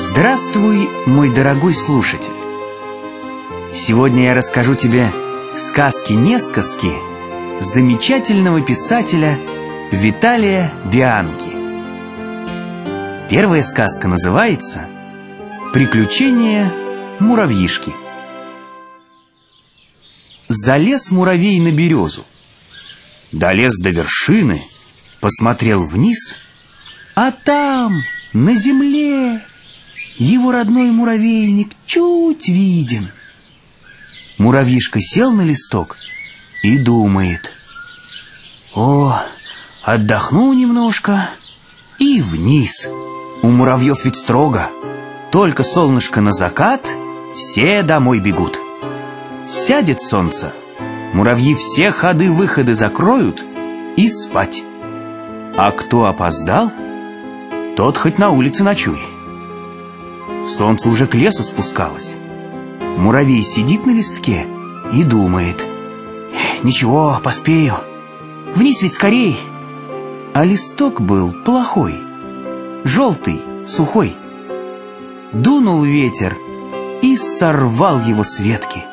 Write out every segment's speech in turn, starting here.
Здравствуй, мой дорогой слушатель! Сегодня я расскажу тебе сказки-несказки замечательного писателя Виталия Бианки. Первая сказка называется «Приключения муравьишки». Залез муравей на березу. Долез до вершины, посмотрел вниз, а там, на земле, его родной муравейник чуть виден. Муравьишка сел на листок и думает. О, отдохну немножко и вниз. У муравьев ведь строго. Только солнышко на закат, все домой бегут. Сядет солнце, муравьи все ходы-выходы закроют и спать. А кто опоздал, тот хоть на улице ночуй. Солнце уже к лесу спускалось. Муравей сидит на листке и думает. Ничего, поспею. Вниз ведь скорей. А листок был плохой. Желтый, сухой. Дунул ветер и сорвал его с ветки.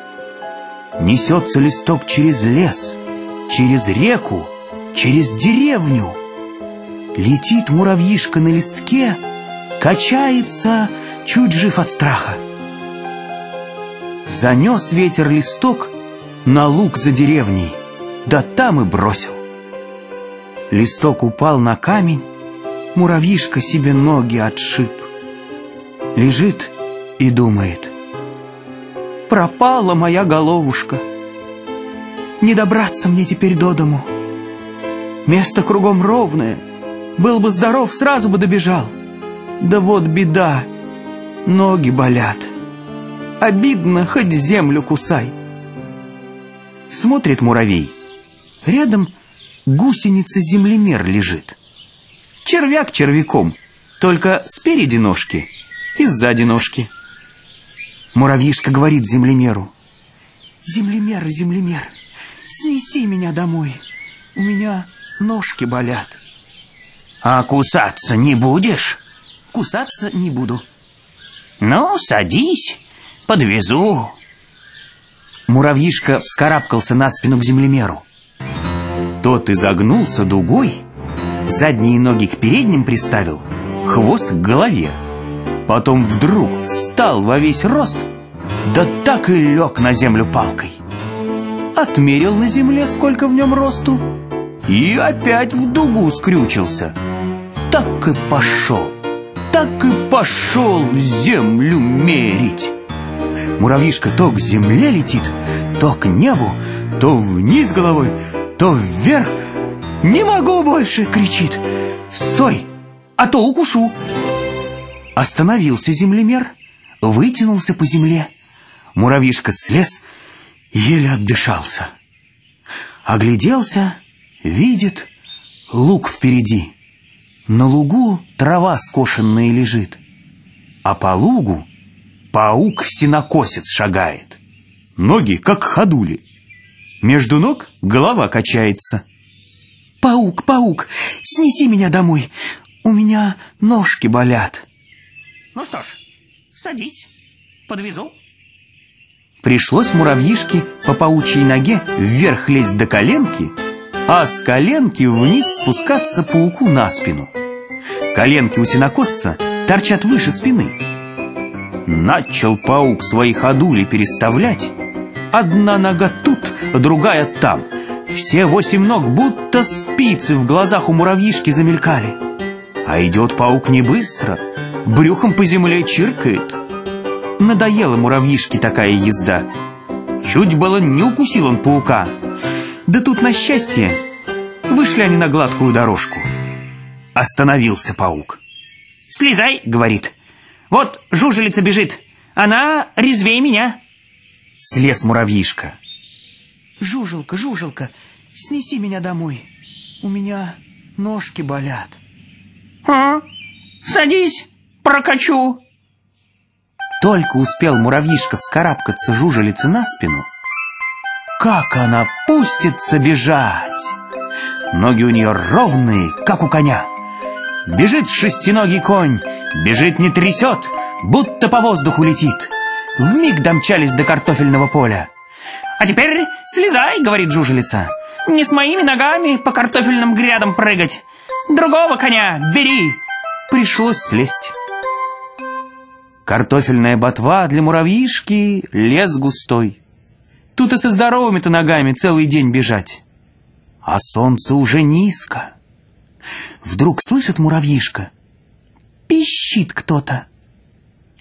Несется листок через лес, через реку, через деревню. Летит муравьишка на листке, качается, чуть жив от страха. Занес ветер листок на луг за деревней, да там и бросил. Листок упал на камень, муравьишка себе ноги отшиб. Лежит и думает, пропала моя головушка. Не добраться мне теперь до дому. Место кругом ровное, был бы здоров, сразу бы добежал. Да вот беда, ноги болят. Обидно, хоть землю кусай. Смотрит муравей. Рядом гусеница-землемер лежит. Червяк червяком, только спереди ножки и сзади ножки. Муравьишка говорит землемеру. «Землемер, землемер, снеси меня домой, у меня ножки болят». «А кусаться не будешь?» «Кусаться не буду». «Ну, садись, подвезу». Муравьишка вскарабкался на спину к землемеру. Тот изогнулся дугой, задние ноги к передним приставил, хвост к голове. Потом вдруг встал во весь рост, да так и лег на землю палкой. Отмерил на земле, сколько в нем росту, и опять в дугу скрючился. Так и пошел, так и пошел землю мерить. Муравьишка то к земле летит, то к небу, то вниз головой, то вверх. «Не могу больше!» — кричит. «Стой, а то укушу!» Остановился землемер, вытянулся по земле. Муравьишка слез, еле отдышался. Огляделся, видит луг впереди. На лугу трава скошенная лежит, а по лугу паук-синокосец шагает. Ноги, как ходули. Между ног голова качается. «Паук, паук, снеси меня домой, у меня ножки болят». Ну что ж, садись, подвезу. Пришлось муравьишке по паучьей ноге вверх лезть до коленки, а с коленки вниз спускаться пауку на спину. Коленки у синокосца торчат выше спины. Начал паук свои ходули переставлять. Одна нога тут, другая там. Все восемь ног будто спицы в глазах у муравьишки замелькали. А идет паук не быстро, брюхом по земле чиркает. Надоела муравьишке такая езда. Чуть было не укусил он паука. Да тут, на счастье, вышли они на гладкую дорожку. Остановился паук. «Слезай», — говорит. «Вот жужелица бежит, она резвее меня». Слез муравьишка. «Жужелка, жужелка, снеси меня домой. У меня ножки болят». «А, садись, прокачу». Только успел муравьишка вскарабкаться жужелице на спину, как она пустится бежать. Ноги у нее ровные, как у коня. Бежит шестиногий конь, бежит не трясет, будто по воздуху летит. Вмиг домчались до картофельного поля. «А теперь слезай», — говорит жужелица. «Не с моими ногами по картофельным грядам прыгать. Другого коня бери». Пришлось слезть. Картофельная ботва для муравьишки — лес густой. Тут и со здоровыми-то ногами целый день бежать. А солнце уже низко. Вдруг слышит муравьишка. Пищит кто-то.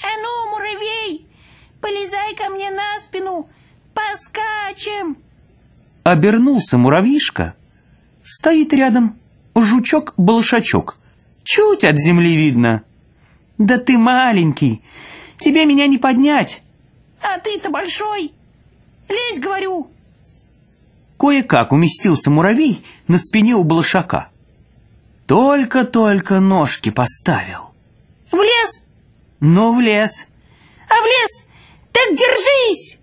А ну, муравей, полезай ко мне на спину, поскачем. Обернулся муравьишка. Стоит рядом жучок-балшачок. Чуть от земли видно. Да ты маленький, тебе меня не поднять. А ты-то большой. Лезь, говорю. Кое-как уместился муравей на спине у балшака. Только-только ножки поставил. В лес? Ну, в лес. А в лес? Так держись!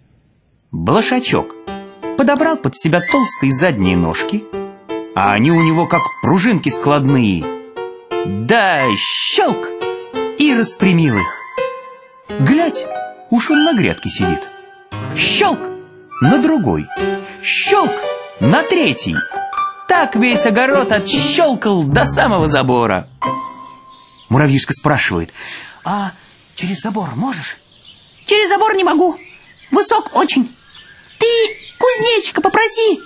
Блошачок подобрал под себя толстые задние ножки, а они у него как пружинки складные. Да щелк! И распрямил их. Глядь, уж он на грядке сидит. Щелк! На другой. Щелк! На третий. Так весь огород отщелкал до самого забора. Муравьишка спрашивает, а через забор можешь? Через забор не могу. Высок очень. Ты кузнечика попроси.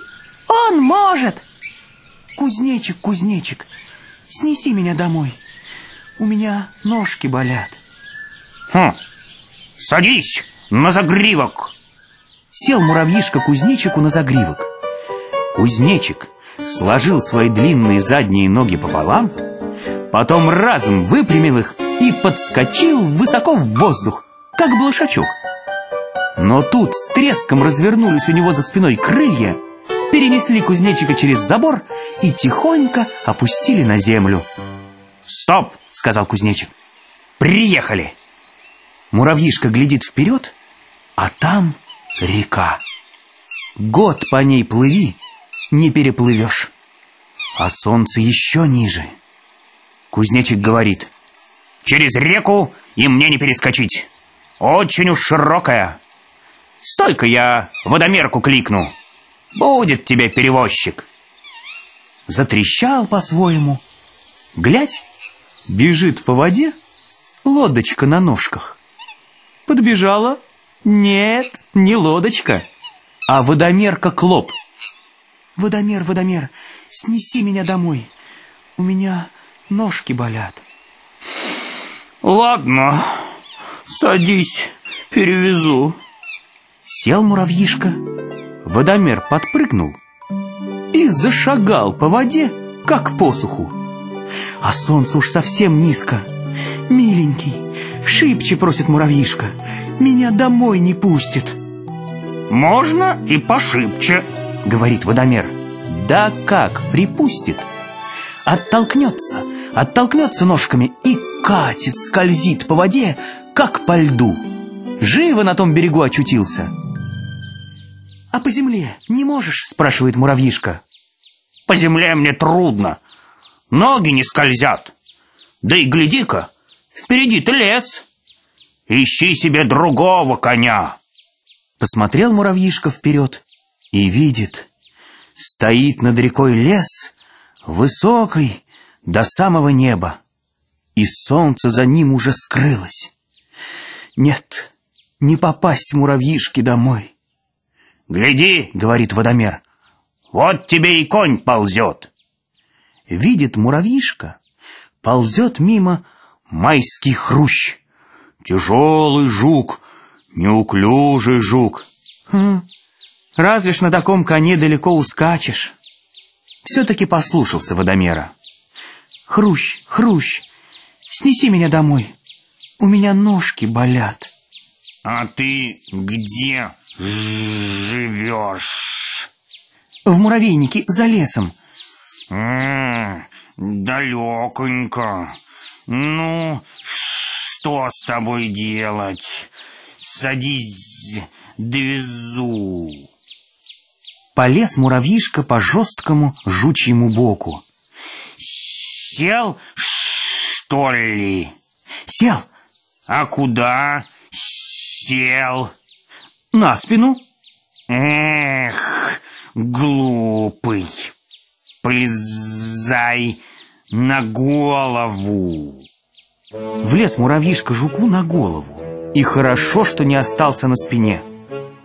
Он может. Кузнечик, кузнечик, снеси меня домой. У меня ножки болят. Хм, садись на загривок. Сел муравьишка кузнечику на загривок. Кузнечик сложил свои длинные задние ноги пополам, потом разом выпрямил их и подскочил высоко в воздух, как блошачок. Но тут с треском развернулись у него за спиной крылья, перенесли кузнечика через забор и тихонько опустили на землю. «Стоп!» — сказал кузнечик. «Приехали!» Муравьишка глядит вперед, а там река. Год по ней плыви, не переплывешь. А солнце еще ниже. Кузнечик говорит. «Через реку и мне не перескочить. Очень уж широкая. Стой-ка я водомерку кликну. Будет тебе перевозчик». Затрещал по-своему. Глядь, бежит по воде лодочка на ножках. Подбежала. Нет, не лодочка, а водомерка Клоп. Водомер, водомер, снеси меня домой. У меня ножки болят. Ладно, садись, перевезу. Сел муравьишка, водомер подпрыгнул и зашагал по воде, как по суху. А солнце уж совсем низко. Миленький, шибче просит муравьишка, меня домой не пустит. Можно и пошибче, говорит водомер. Да как припустит? Оттолкнется, оттолкнется ножками и катит, скользит по воде, как по льду. Живо на том берегу очутился. «А по земле не можешь?» — спрашивает муравьишка. «По земле мне трудно. Ноги не скользят. Да и гляди-ка, впереди-то лес. Ищи себе другого коня». Посмотрел муравьишка вперед и видит, стоит над рекой лес, высокий до самого неба, и солнце за ним уже скрылось. Нет, не попасть муравьишке домой. «Гляди», — говорит водомер, — «вот тебе и конь ползет». Видит муравьишка, ползет мимо майский хрущ. Тяжелый жук, неуклюжий жук. Хм, разве ж на таком коне далеко ускачешь? Все-таки послушался водомера. Хрущ, хрущ, снеси меня домой. У меня ножки болят. А ты где живешь? В муравейнике за лесом. М -м, далеконько. Ну, что с тобой делать? Садись, довезу. Полез муравьишка по жесткому жучьему боку. Сел, что ли? Сел, А куда сел? На спину. Эх, глупый, полезай на голову. Влез муравьишка жуку на голову. И хорошо, что не остался на спине.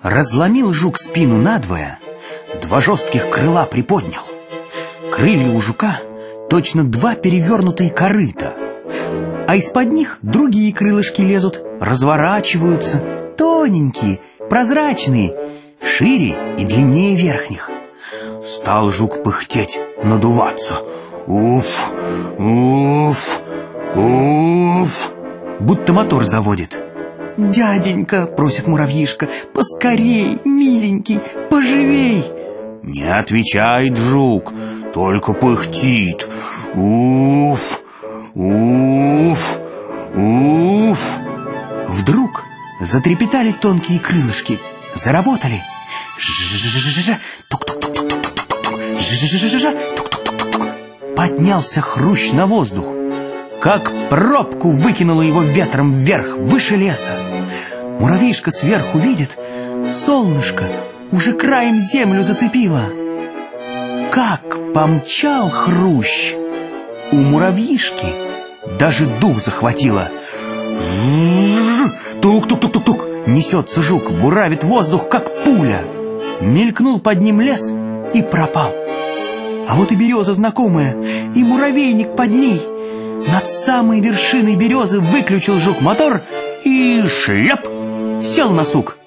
Разломил жук спину надвое, два жестких крыла приподнял. Крылья у жука точно два перевернутые корыта, а из-под них другие крылышки лезут, разворачиваются, тоненькие, прозрачные, шире и длиннее верхних. Стал жук пыхтеть, надуваться. Уф, уф, уф, будто мотор заводит. «Дяденька», — просит муравьишка, — «поскорей, миленький, поживей!» Не отвечает жук, только пыхтит. Уф, уф, уф. Вдруг затрепетали тонкие крылышки, заработали. Ж-ж-ж-ж-ж-ж, тук-тук-тук-тук-тук-тук-тук, ж-ж-ж-ж-ж, тук-тук-тук-тук. Поднялся хрущ на воздух, как пробку выкинуло его ветром вверх, выше леса. Муравьишка сверху видит, солнышко уже краем землю зацепило. Как помчал хрущ! У муравьишки даже дух захватило. Тук-тук-тук-тук-тук! Несется жук, буравит воздух, как пуля. Мелькнул под ним лес и пропал. А вот и береза знакомая, и муравейник под ней. Над самой вершиной березы выключил жук мотор и шляп сел на сук.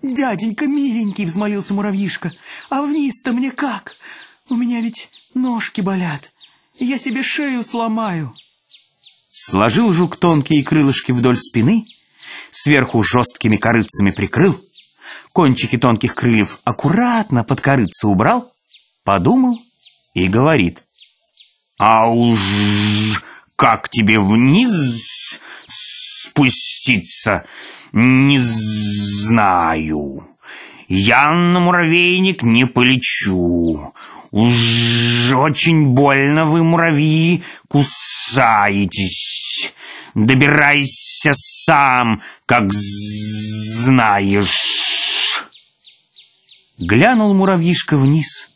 «Дяденька миленький!» — взмолился муравьишка. «А вниз-то мне как? У меня ведь ножки болят. Я себе шею сломаю». Сложил жук тонкие крылышки вдоль спины, сверху жесткими корыцами прикрыл, кончики тонких крыльев аккуратно под корыцы убрал, подумал и говорит. «А уж как тебе вниз спуститься, не знаю. Я на муравейник не полечу. Уж очень больно вы, муравьи, кусаетесь. Добирайся сам, как знаешь. Глянул муравьишка вниз,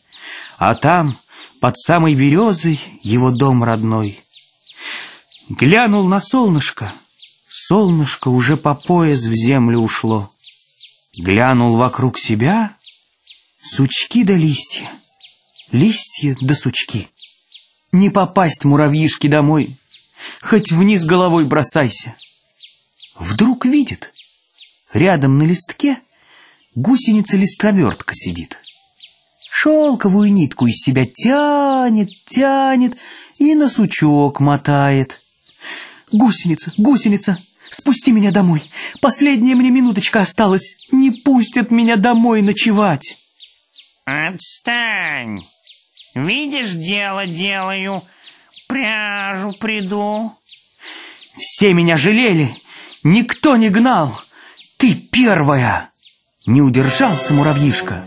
а там, под самой березой, его дом родной. Глянул на солнышко, солнышко уже по пояс в землю ушло. Глянул вокруг себя, сучки да листья листья да сучки. Не попасть муравьишке домой, хоть вниз головой бросайся. Вдруг видит, рядом на листке гусеница-листовертка сидит. Шелковую нитку из себя тянет, тянет и на сучок мотает. «Гусеница, гусеница, спусти меня домой. Последняя мне минуточка осталась. Не пустят меня домой ночевать». «Отстань!» Видишь, дело делаю, пряжу приду. Все меня жалели, никто не гнал. Ты первая. Не удержался муравьишка.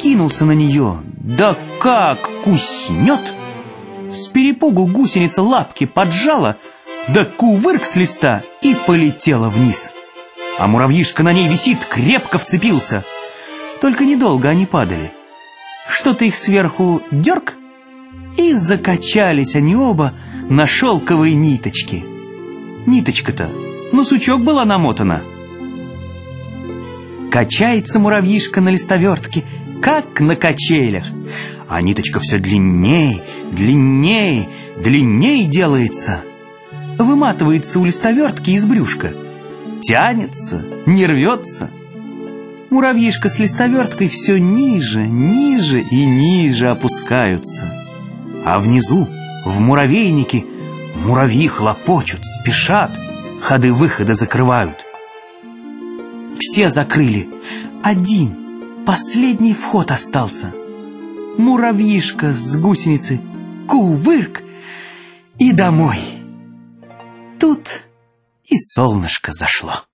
Кинулся на нее, да как куснет. С перепугу гусеница лапки поджала, да кувырк с листа и полетела вниз. А муравьишка на ней висит, крепко вцепился. Только недолго они падали что-то их сверху дерг, и закачались они оба на шелковые ниточки. Ниточка-то на сучок была намотана. Качается муравьишка на листовертке, как на качелях, а ниточка все длиннее, длиннее, длиннее делается. Выматывается у листовертки из брюшка, тянется, не рвется — Муравьишка с листоверткой все ниже, ниже и ниже опускаются. А внизу, в муравейнике, муравьи хлопочут, спешат, ходы-выходы закрывают. Все закрыли. Один, последний вход остался. Муравьишка с гусеницы, кувырк и домой. Тут и солнышко зашло.